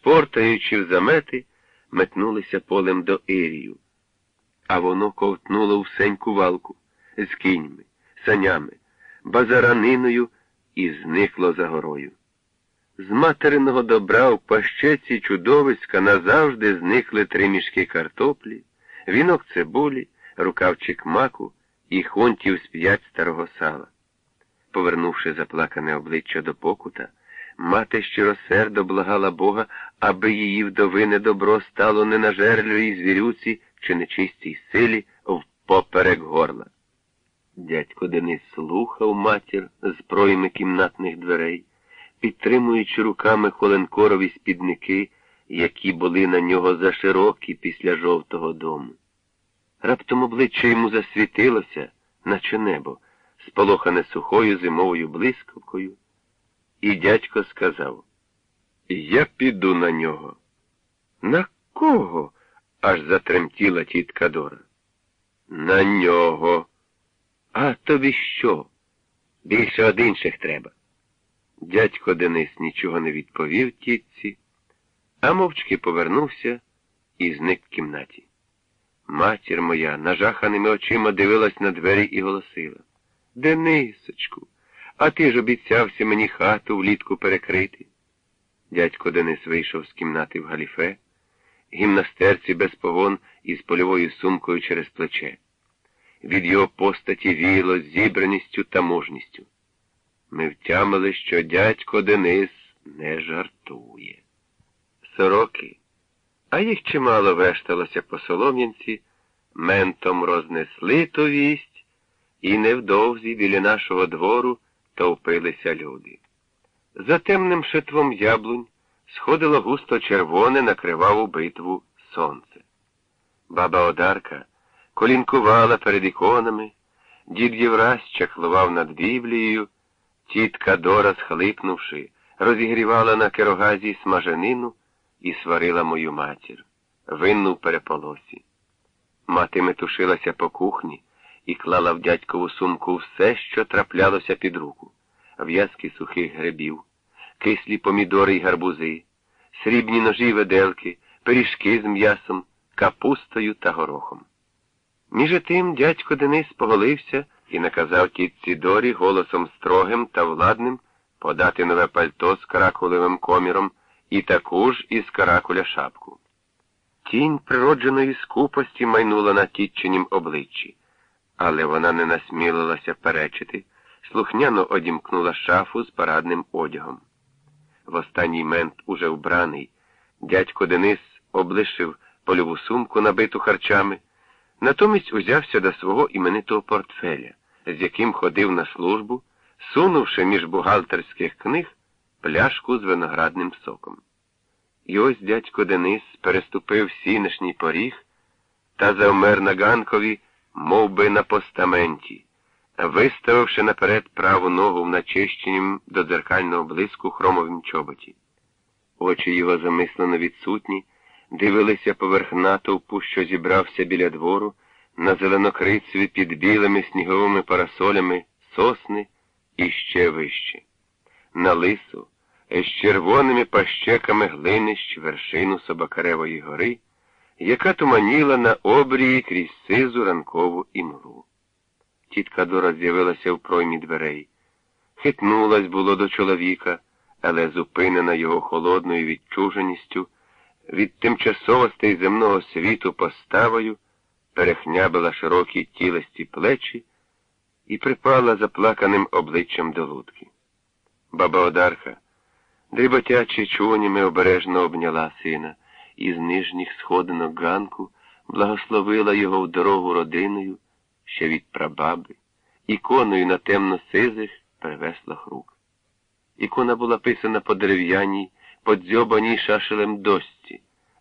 шпортаючи в замети, метнулися полем до Ірію. А воно ковтнуло всеньку валку з кіньми, санями, базараниною і зникло за горою. З материного добра в пащеці чудовиська назавжди зникли три мішки картоплі, вінок цибулі, рукавчик маку і хонтів з п'ять старого сала. Повернувши заплакане обличчя до покута, мати щиросердо благала Бога, аби її вдовине добро стало не на жерлюй звірюці чи нечистій силі впоперек горла. Дядько Денис слухав матір з проїми кімнатних дверей, підтримуючи руками холенкорові спідники, які були на нього заширокі після жовтого дому. Раптом обличчя йому засвітилося, наче небо, сполохане сухою зимовою блискавкою, і дядько сказав Я піду на нього. На кого? аж затремтіла тітка Дора. На нього. А тобі що? Більше од інших треба. Дядько Денис нічого не відповів тітці, а мовчки повернувся і зник в кімнаті. Матір моя нажаханими очима дивилась на двері і голосила. Денисочку, а ти ж обіцявся мені хату влітку перекрити. Дядько Денис вийшов з кімнати в галіфе, гімнастерці без погон із польовою сумкою через плече. Від його постаті віяло зібраністю та мужністю. Ми втямили, що дядько Денис не жартує. Сороки, а їх чимало вешталося по Солом'янці, ментом рознесли ту вість, і невдовзі біля нашого двору товпилися люди. За темним шитвом яблунь сходило густо червоне на криваву битву сонце. Баба Одарка колінкувала перед іконами, дід Єврась чахлував над Біблією, тітка Дора, схлипнувши, розігрівала на керогазі смаженину і сварила мою матір, винну в переполосі. Мати метушилася по кухні і клала в дядькову сумку все, що траплялося під руку, в'язки сухих грибів, кислі помідори й гарбузи, срібні ножі й веделки, пиріжки з м'ясом, капустою та горохом. Між тим дядько Денис поголився і наказав тітці Дорі голосом строгим та владним подати нове пальто з каракулевим коміром і таку ж із каракуля шапку. Тінь природженої скупості майнула на тітчинім обличчі, але вона не насмілилася перечити, слухняно одімкнула шафу з парадним одягом. В останній мент уже вбраний, дядько Денис облишив польову сумку, набиту харчами, натомість узявся до свого іменитого портфеля, з яким ходив на службу, сунувши між бухгалтерських книг пляшку з виноградним соком. І ось дядько Денис переступив сінешній поріг та завмер на ганкові, мов би на постаменті, виставивши наперед праву ногу в начищенім до дзеркального блиску хромовім чоботі. Очі його замислено відсутні, дивилися поверх натовпу, що зібрався біля двору, на зеленокрицеві під білими сніговими парасолями сосни і ще вище. На лису, з червоними пащеками глинищ вершину Собакаревої гори, яка туманіла на обрії крізь сизу ранкову імлу. Тітка Дора з'явилася в проймі дверей. Хитнулась було до чоловіка, але зупинена його холодною відчуженістю, від тимчасовостей земного світу поставою, перехнябила широкі тілесті плечі і припала заплаканим обличчям до лудки. Баба Одарка, дріботячи чунями обережно обняла сина і з нижніх сходинок ганку благословила його в дорогу родиною, ще від прабаби, іконою на темно-сизих привеслах рук. Ікона була писана по дерев'яній, подзьобаній шашелем досці,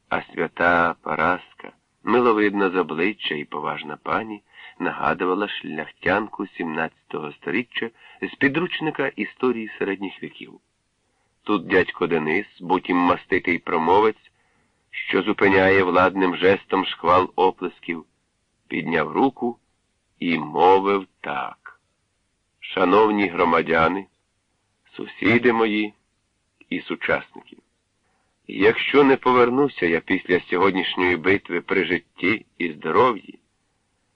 а свята Параска, миловидна з обличчя і поважна пані, нагадувала шляхтянку XVII століття з підручника історії середніх віків. Тут дядько Денис, будь-ім маститий промовець, що зупиняє владним жестом шквал оплесків, підняв руку і мовив так. Шановні громадяни, сусіди мої і сучасники, Якщо не повернуся я після сьогоднішньої битви при житті і здоров'ї,